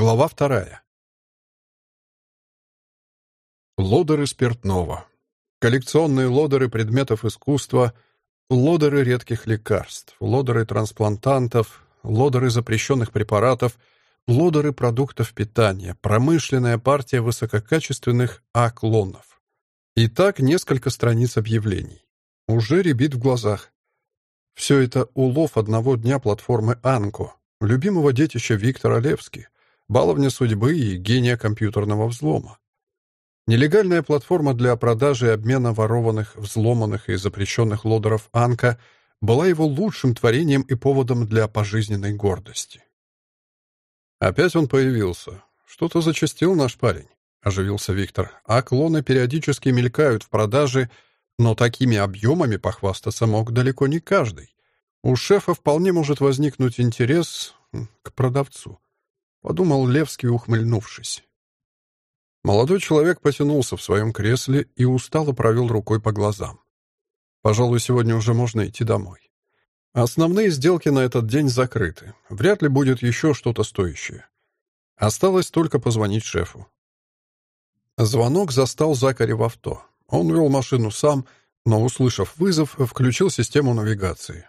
Глава вторая. Лодеры спиртного. Коллекционные лодеры предметов искусства, лодеры редких лекарств, лодеры трансплантантов, лодеры запрещенных препаратов, лодеры продуктов питания, промышленная партия высококачественных А-клонов. И так несколько страниц объявлений. Уже ребит в глазах. Все это улов одного дня платформы «Анко», любимого детища Виктора Левски — баловня судьбы и гения компьютерного взлома. Нелегальная платформа для продажи и обмена ворованных, взломанных и запрещенных лодеров Анка была его лучшим творением и поводом для пожизненной гордости. Опять он появился. Что-то зачастил наш парень, оживился Виктор. А клоны периодически мелькают в продаже, но такими объемами похвастаться мог далеко не каждый. У шефа вполне может возникнуть интерес к продавцу. — подумал Левский, ухмыльнувшись. Молодой человек потянулся в своем кресле и устало провел рукой по глазам. «Пожалуй, сегодня уже можно идти домой. Основные сделки на этот день закрыты. Вряд ли будет еще что-то стоящее. Осталось только позвонить шефу». Звонок застал Закари в авто. Он вел машину сам, но, услышав вызов, включил систему навигации.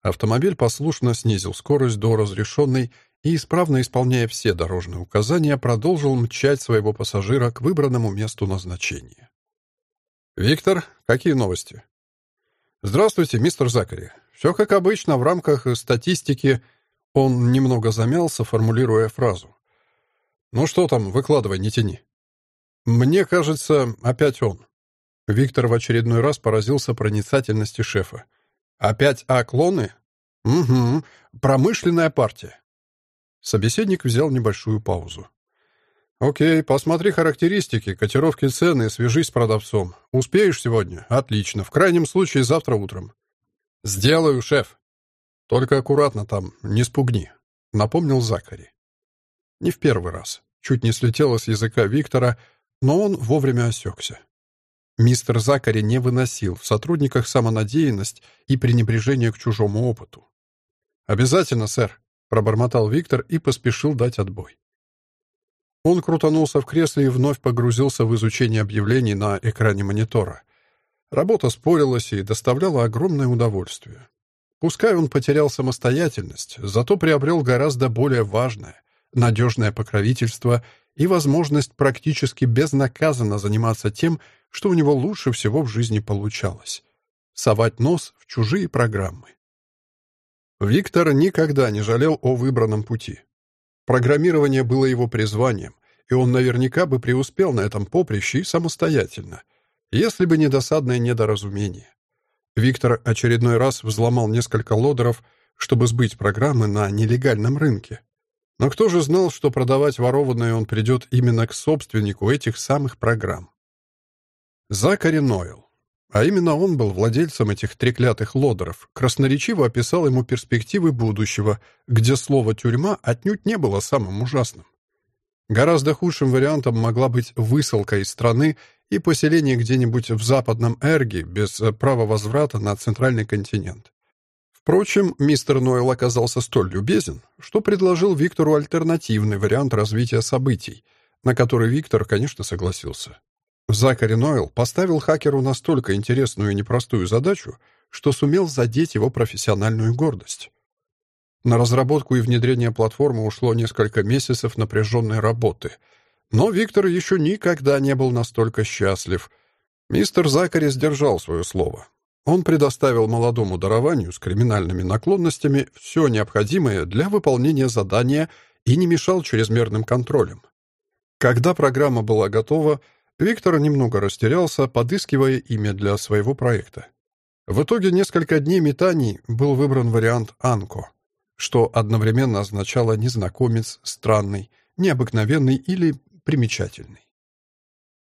Автомобиль послушно снизил скорость до разрешенной и, исправно исполняя все дорожные указания, продолжил мчать своего пассажира к выбранному месту назначения. «Виктор, какие новости?» «Здравствуйте, мистер Закари. Все как обычно, в рамках статистики...» Он немного замялся, формулируя фразу. «Ну что там, выкладывай, не тяни». «Мне кажется, опять он». Виктор в очередной раз поразился проницательности шефа. «Опять А-клоны?» «Угу. Промышленная партия. Собеседник взял небольшую паузу. «Окей, посмотри характеристики, котировки цены свяжись с продавцом. Успеешь сегодня? Отлично. В крайнем случае завтра утром». «Сделаю, шеф». «Только аккуратно там, не спугни», — напомнил Закари. Не в первый раз. Чуть не слетело с языка Виктора, но он вовремя осекся. Мистер Закари не выносил в сотрудниках самонадеянность и пренебрежение к чужому опыту. «Обязательно, сэр», Пробормотал Виктор и поспешил дать отбой. Он крутанулся в кресле и вновь погрузился в изучение объявлений на экране монитора. Работа спорилась и доставляла огромное удовольствие. Пускай он потерял самостоятельность, зато приобрел гораздо более важное — надежное покровительство и возможность практически безнаказанно заниматься тем, что у него лучше всего в жизни получалось — совать нос в чужие программы. Виктор никогда не жалел о выбранном пути. Программирование было его призванием, и он наверняка бы преуспел на этом поприще самостоятельно, если бы не досадное недоразумение. Виктор очередной раз взломал несколько лодеров, чтобы сбыть программы на нелегальном рынке. Но кто же знал, что продавать ворованное он придет именно к собственнику этих самых программ? Закари Нойл. А именно он был владельцем этих треклятых лодеров, красноречиво описал ему перспективы будущего, где слово «тюрьма» отнюдь не было самым ужасным. Гораздо худшим вариантом могла быть высылка из страны и поселение где-нибудь в западном Эрге без права возврата на центральный континент. Впрочем, мистер Нойл оказался столь любезен, что предложил Виктору альтернативный вариант развития событий, на который Виктор, конечно, согласился. Закари Нойл поставил хакеру настолько интересную и непростую задачу, что сумел задеть его профессиональную гордость. На разработку и внедрение платформы ушло несколько месяцев напряженной работы. Но Виктор еще никогда не был настолько счастлив. Мистер Закари сдержал свое слово. Он предоставил молодому дарованию с криминальными наклонностями все необходимое для выполнения задания и не мешал чрезмерным контролем. Когда программа была готова, Виктор немного растерялся, подыскивая имя для своего проекта. В итоге несколько дней метаний был выбран вариант «Анко», что одновременно означало «незнакомец», «странный», «необыкновенный» или «примечательный».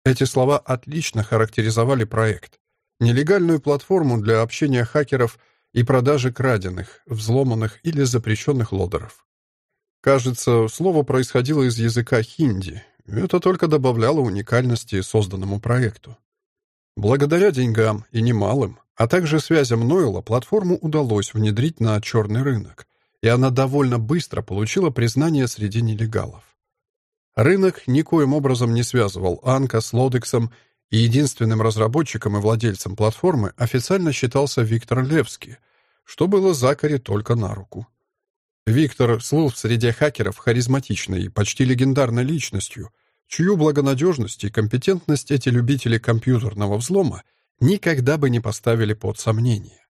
Эти слова отлично характеризовали проект. Нелегальную платформу для общения хакеров и продажи краденных, взломанных или запрещенных лодеров. Кажется, слово происходило из языка хинди, это только добавляло уникальности созданному проекту. Благодаря деньгам, и немалым, а также связям Нойла, платформу удалось внедрить на черный рынок, и она довольно быстро получила признание среди нелегалов. Рынок никоим образом не связывал Анка с Лодексом, и единственным разработчиком и владельцем платформы официально считался Виктор Левский, что было Закари только на руку. Виктор слыл в среде хакеров харизматичной и почти легендарной личностью, чью благонадежность и компетентность эти любители компьютерного взлома никогда бы не поставили под сомнение.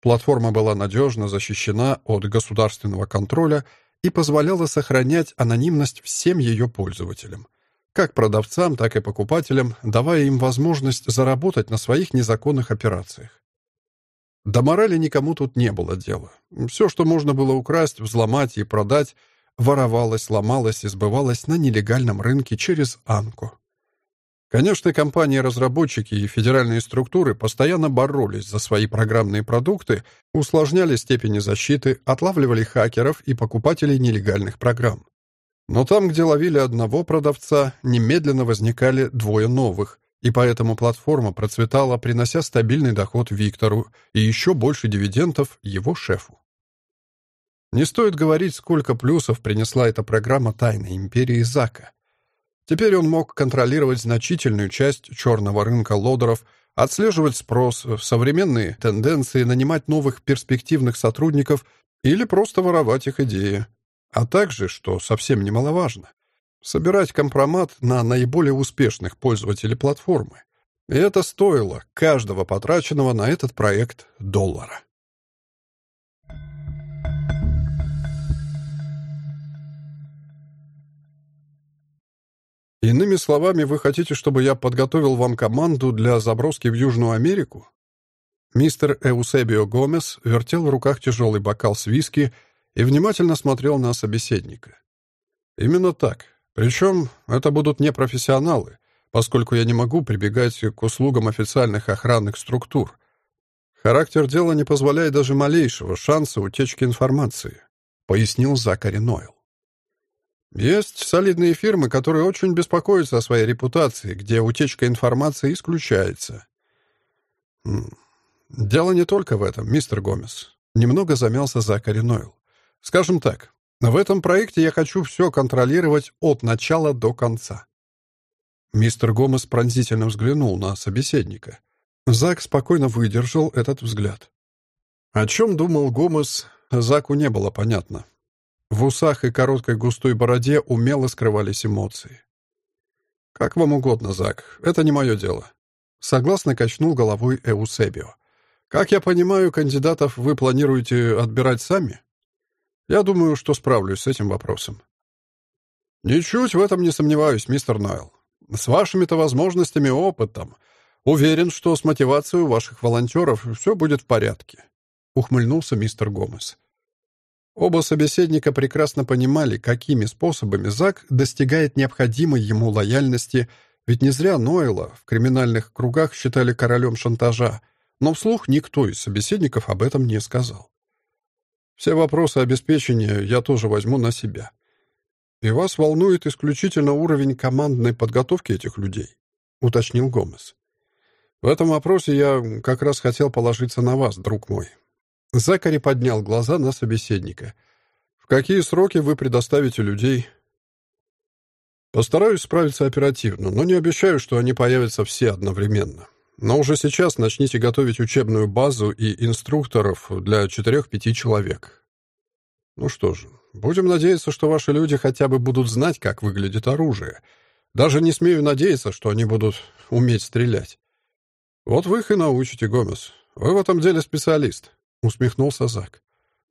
Платформа была надежно защищена от государственного контроля и позволяла сохранять анонимность всем ее пользователям, как продавцам, так и покупателям, давая им возможность заработать на своих незаконных операциях. До морали никому тут не было дела. Все, что можно было украсть, взломать и продать, воровалось, ломалось и сбывалось на нелегальном рынке через Анку. Конечно, компании-разработчики и федеральные структуры постоянно боролись за свои программные продукты, усложняли степени защиты, отлавливали хакеров и покупателей нелегальных программ. Но там, где ловили одного продавца, немедленно возникали двое новых, и поэтому платформа процветала, принося стабильный доход Виктору и еще больше дивидендов его шефу. Не стоит говорить, сколько плюсов принесла эта программа тайной империи Зака. Теперь он мог контролировать значительную часть черного рынка лодеров, отслеживать спрос, современные тенденции, нанимать новых перспективных сотрудников или просто воровать их идеи. А также, что совсем немаловажно, собирать компромат на наиболее успешных пользователей платформы. И это стоило каждого потраченного на этот проект доллара. Иными словами, вы хотите, чтобы я подготовил вам команду для заброски в Южную Америку? Мистер Эусебио Гомес вертел в руках тяжелый бокал с виски и внимательно смотрел на собеседника. Именно так. Причем это будут не профессионалы, поскольку я не могу прибегать к услугам официальных охранных структур. Характер дела не позволяет даже малейшего шанса утечки информации, пояснил Закари Нойл. Есть солидные фирмы, которые очень беспокоятся о своей репутации, где утечка информации исключается. Дело не только в этом, мистер Гомес. Немного замялся Закари Нойл. Скажем так, в этом проекте я хочу все контролировать от начала до конца. Мистер Гомес пронзительно взглянул на собеседника. Зак спокойно выдержал этот взгляд. О чем думал Гомес, Заку не было понятно. В усах и короткой густой бороде умело скрывались эмоции. «Как вам угодно, Зак, это не мое дело». Согласно качнул головой Эусебио. «Как я понимаю, кандидатов вы планируете отбирать сами?» «Я думаю, что справлюсь с этим вопросом». «Ничуть в этом не сомневаюсь, мистер Найл. С вашими-то возможностями и опытом. Уверен, что с мотивацией ваших волонтеров все будет в порядке», — ухмыльнулся мистер Гомес. Оба собеседника прекрасно понимали, какими способами Зак достигает необходимой ему лояльности, ведь не зря Нойла в криминальных кругах считали королем шантажа, но вслух никто из собеседников об этом не сказал. Все вопросы обеспечения я тоже возьму на себя. И вас волнует исключительно уровень командной подготовки этих людей, уточнил Гомес. В этом вопросе я как раз хотел положиться на вас, друг мой. Закари поднял глаза на собеседника. «В какие сроки вы предоставите людей?» «Постараюсь справиться оперативно, но не обещаю, что они появятся все одновременно. Но уже сейчас начните готовить учебную базу и инструкторов для четырех-пяти человек. Ну что же, будем надеяться, что ваши люди хотя бы будут знать, как выглядит оружие. Даже не смею надеяться, что они будут уметь стрелять. Вот вы их и научите, Гомес. Вы в этом деле специалист. — усмехнулся Зак.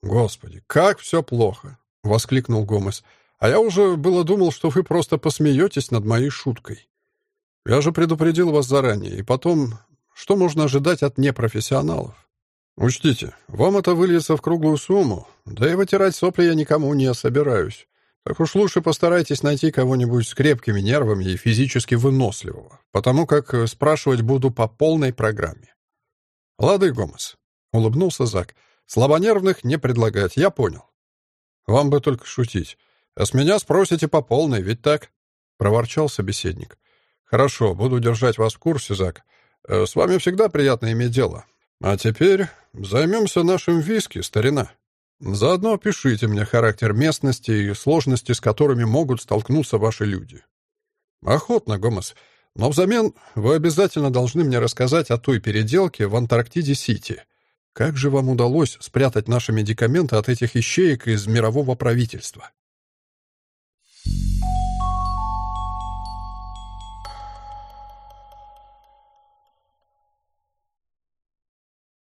«Господи, как все плохо!» — воскликнул Гомес. «А я уже было думал, что вы просто посмеетесь над моей шуткой. Я же предупредил вас заранее, и потом, что можно ожидать от непрофессионалов? Учтите, вам это выльется в круглую сумму, да и вытирать сопли я никому не собираюсь. Так уж лучше постарайтесь найти кого-нибудь с крепкими нервами и физически выносливого, потому как спрашивать буду по полной программе. Лады, Гомес, — улыбнулся Зак. «Слабонервных не предлагать, я понял». «Вам бы только шутить. А с меня спросите по полной, ведь так?» — проворчал собеседник. «Хорошо, буду держать вас в курсе, Зак. Э, с вами всегда приятно иметь дело. А теперь займемся нашим виски, старина». Заодно опишите мне характер местности и сложности, с которыми могут столкнуться ваши люди. Охотно, Гомес. Но взамен вы обязательно должны мне рассказать о той переделке в Антарктиде-Сити. Как же вам удалось спрятать наши медикаменты от этих ищеек из мирового правительства?